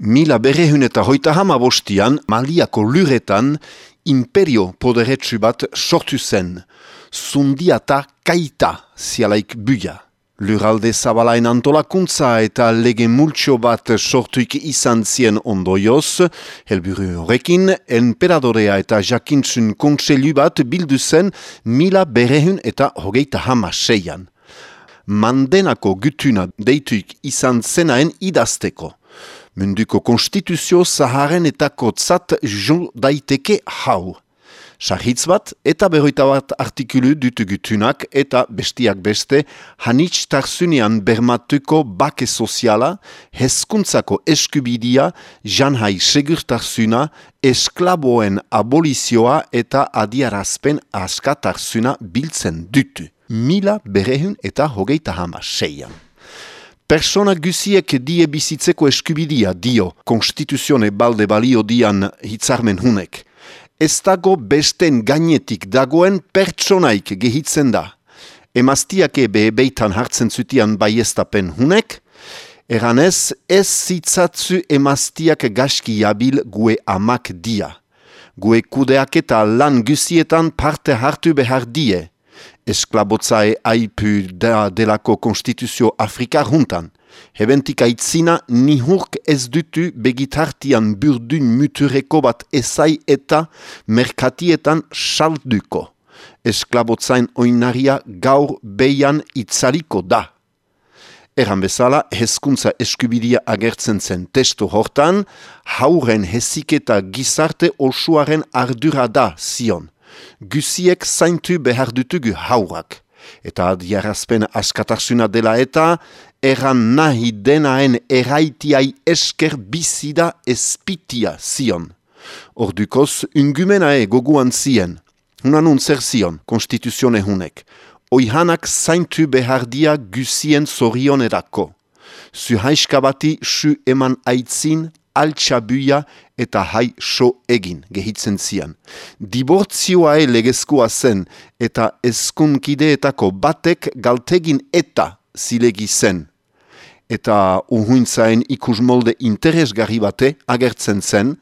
Mila berrehun eta hoita hama bostian, Maliako luretan, imperio poderetsu bat sortu zen. Zundiata kaita zialaik buia. Luralde zabalain antolakuntza eta lege multxo bat sortuik izan zien ondoioz, helburu horrekin, enperadorea eta jakintzun kontselu bat bildu zen mila berrehun eta hogeita hama seian. Mandenako gutuna deituik izan zenaen idazteko. Munduko konstituzio zaharen eta kotzat jo daiteke hau. Sahitz bat eta berroita bat artikulu dutu gutunak eta bestiak beste hanitz tarzunean bermatuko bake soziala, hezkuntzako eskubidia, janhai segurtarzuna, esklaboen abolizioa eta adiarazpen askatarzuna biltzen dutu. Mila berehun eta hogeita hama seian. Persona guziek die bizitzeko eskubidia dio, konstituzione balde balio dian hitzarmen hunek. Ez dago besten gainetik dagoen pertsonaik gehitzen da. Emaztiak ebe hartzen zutian baiestapen hunek, eranez ez zitzatzu emaztiak gaski jabil gue amak dia. Gue kudeak eta lan guzietan parte hartu behar die esklabotzae aipu da delako konstituzio Afrika juntan. Hebentik aitzina nihurk ez dutu begitartian burdun mutureko bat ezai eta merkatietan salduko. Esklabotzain oinaria gaur beian itzaliko da. Erran bezala, hezkuntza eskubidia agertzen zen testo hortan, hauren heziketa gizarte osuaren ardura da zion guziek zaintu behar dutugu haurak. Eta adiarazpen askatarsuna dela eta, erran nahi denaen eraitiai esker bizida espitia zion. Ordukoz, ungumenae goguan zien, hunan zer zion, konstituzione hunek, oihanak zaintu behar dia guzien zorion edako. Zuhaiskabati su eman aitzin altxabuia eta hai so egin, gehitzen zian. Dibortzioa legezkoa zen eta eskunkideetako batek galtegin eta zilegi zen. Eta uhuintzaen ikusmolde interesgarri bate agertzen zen,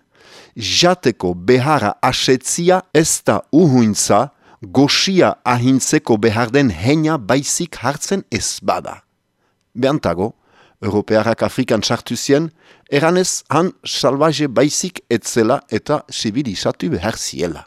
jateko behara asetzia ez da uhuintza goxia ahintzeko behar den heina baizik hartzen ez bada. Beantago, Europearak Afrikan sartu zien, eranez han salvaje baizik etzela eta sibilisatu behar ziela.